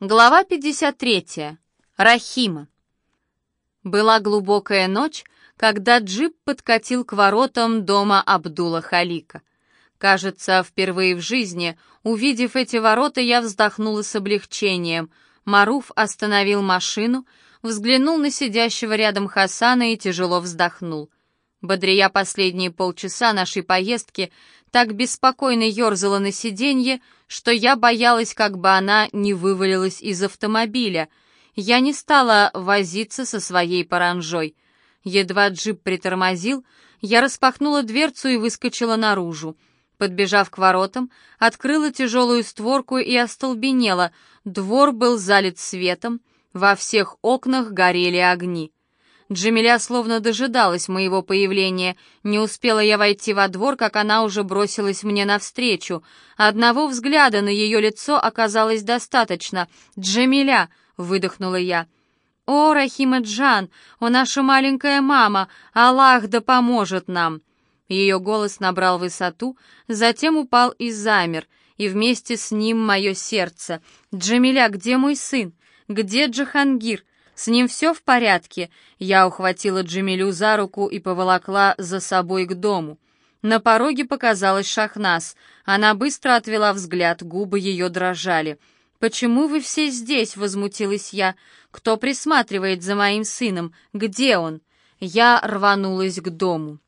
Глава 53. Рахима. Была глубокая ночь, когда джип подкатил к воротам дома Абдула Халика. Кажется, впервые в жизни, увидев эти ворота, я вздохнула с облегчением. Маруф остановил машину, взглянул на сидящего рядом Хасана и тяжело вздохнул. Бодрия последние полчаса нашей поездки так беспокойно ерзала на сиденье, что я боялась, как бы она не вывалилась из автомобиля. Я не стала возиться со своей паранжой. Едва джип притормозил, я распахнула дверцу и выскочила наружу. Подбежав к воротам, открыла тяжелую створку и остолбенела. Двор был залит светом, во всех окнах горели огни. Джамиля словно дожидалась моего появления. Не успела я войти во двор, как она уже бросилась мне навстречу. Одного взгляда на ее лицо оказалось достаточно. «Джамиля!» — выдохнула я. «О, Рахима Джан! О, наша маленькая мама! Аллах да поможет нам!» Ее голос набрал высоту, затем упал и замер, и вместе с ним мое сердце. «Джамиля, где мой сын? Где Джахангир?» «С ним все в порядке?» Я ухватила Джамилю за руку и поволокла за собой к дому. На пороге показалась Шахнас. Она быстро отвела взгляд, губы ее дрожали. «Почему вы все здесь?» — возмутилась я. «Кто присматривает за моим сыном? Где он?» Я рванулась к дому.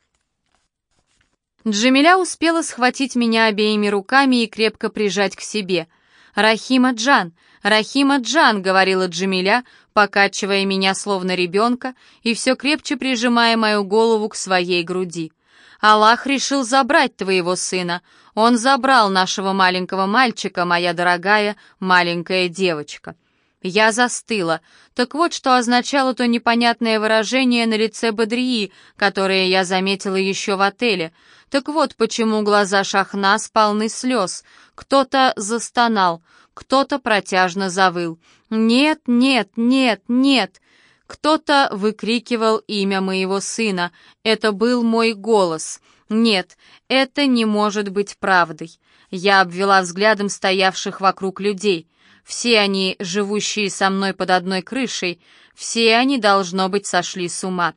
Джамиля успела схватить меня обеими руками и крепко прижать к себе. «Рахима Джан! Рахима Джан!» — говорила Джамиля, покачивая меня словно ребенка и все крепче прижимая мою голову к своей груди. «Аллах решил забрать твоего сына. Он забрал нашего маленького мальчика, моя дорогая маленькая девочка». Я застыла. Так вот, что означало то непонятное выражение на лице Бодрии, которое я заметила еще в отеле. Так вот, почему глаза Шахнас полны слез. Кто-то застонал, кто-то протяжно завыл. «Нет, нет, нет, нет!» Кто-то выкрикивал имя моего сына. Это был мой голос. Нет, это не может быть правдой. Я обвела взглядом стоявших вокруг людей. Все они, живущие со мной под одной крышей, все они, должно быть, сошли с ума.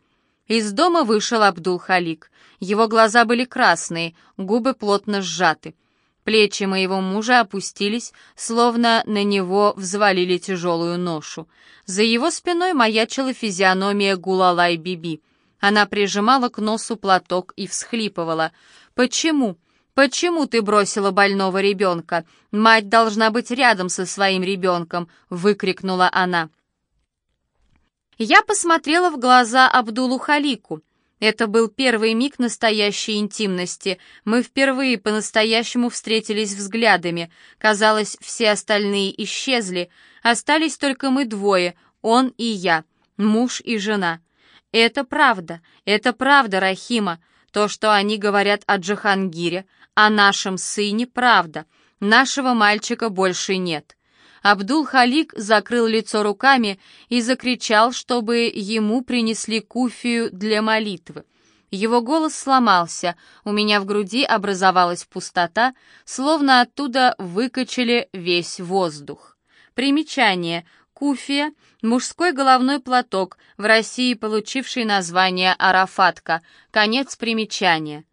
Из дома вышел Абдул-Халик. Его глаза были красные, губы плотно сжаты. Плечи моего мужа опустились, словно на него взвалили тяжелую ношу. За его спиной маячила физиономия Гулалай-Биби. Она прижимала к носу платок и всхлипывала. «Почему? Почему ты бросила больного ребенка? Мать должна быть рядом со своим ребенком!» — выкрикнула она. Я посмотрела в глаза Абдулу Халику. Это был первый миг настоящей интимности. Мы впервые по-настоящему встретились взглядами. Казалось, все остальные исчезли. Остались только мы двое, он и я, муж и жена. Это правда, это правда, Рахима. То, что они говорят о Джахангире, о нашем сыне, правда. Нашего мальчика больше нет. Абдул-Халик закрыл лицо руками и закричал, чтобы ему принесли куфию для молитвы. Его голос сломался, у меня в груди образовалась пустота, словно оттуда выкачали весь воздух. Примечание. Куфия – мужской головной платок, в России получивший название арафатка. Конец примечания.